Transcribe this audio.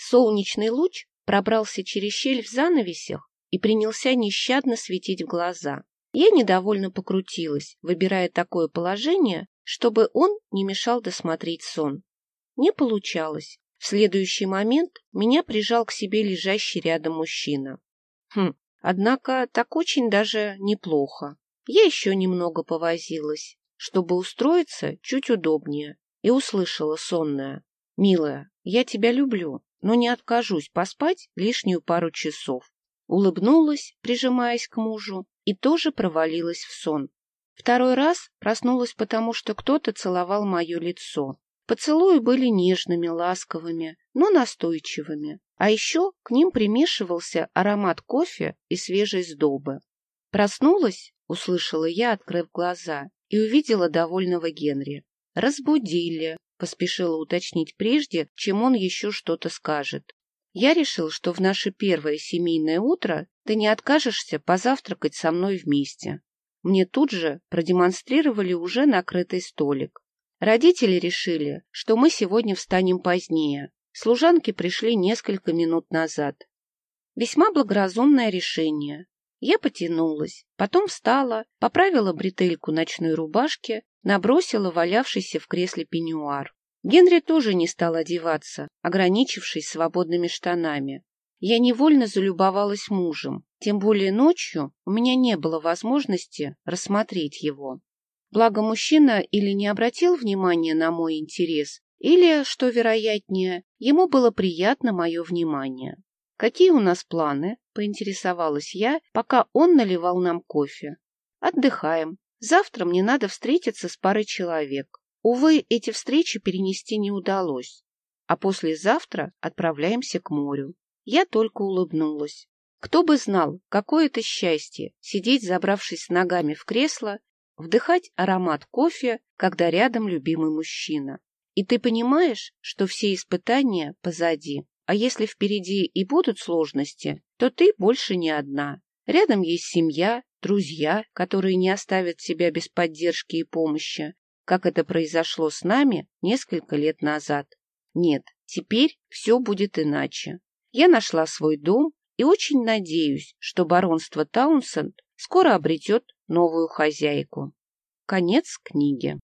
Солнечный луч пробрался через щель в занавесях и принялся нещадно светить в глаза. Я недовольно покрутилась, выбирая такое положение, чтобы он не мешал досмотреть сон. Не получалось. В следующий момент меня прижал к себе лежащий рядом мужчина. Хм, однако так очень даже неплохо. Я еще немного повозилась, чтобы устроиться чуть удобнее, и услышала сонная. «Милая, я тебя люблю, но не откажусь поспать лишнюю пару часов». Улыбнулась, прижимаясь к мужу, и тоже провалилась в сон. Второй раз проснулась потому, что кто-то целовал мое лицо. Поцелуи были нежными, ласковыми, но настойчивыми. А еще к ним примешивался аромат кофе и свежей сдобы. Проснулась, услышала я, открыв глаза, и увидела довольного Генри. «Разбудили», — поспешила уточнить прежде, чем он еще что-то скажет. «Я решил, что в наше первое семейное утро ты не откажешься позавтракать со мной вместе. Мне тут же продемонстрировали уже накрытый столик. Родители решили, что мы сегодня встанем позднее. Служанки пришли несколько минут назад. Весьма благоразумное решение. Я потянулась, потом встала, поправила бретельку ночной рубашки, набросила валявшийся в кресле пеньюар. Генри тоже не стал одеваться, ограничившись свободными штанами. Я невольно залюбовалась мужем, тем более ночью у меня не было возможности рассмотреть его. Благо мужчина или не обратил внимания на мой интерес, или, что вероятнее, ему было приятно мое внимание. «Какие у нас планы?» — поинтересовалась я, пока он наливал нам кофе. «Отдыхаем. Завтра мне надо встретиться с парой человек. Увы, эти встречи перенести не удалось. А послезавтра отправляемся к морю. Я только улыбнулась. Кто бы знал, какое это счастье сидеть, забравшись ногами в кресло, вдыхать аромат кофе, когда рядом любимый мужчина. И ты понимаешь, что все испытания позади. А если впереди и будут сложности, то ты больше не одна. Рядом есть семья, друзья, которые не оставят себя без поддержки и помощи, как это произошло с нами несколько лет назад. Нет, теперь все будет иначе. Я нашла свой дом и очень надеюсь, что баронство Таунсенд скоро обретет новую хозяйку. Конец книги.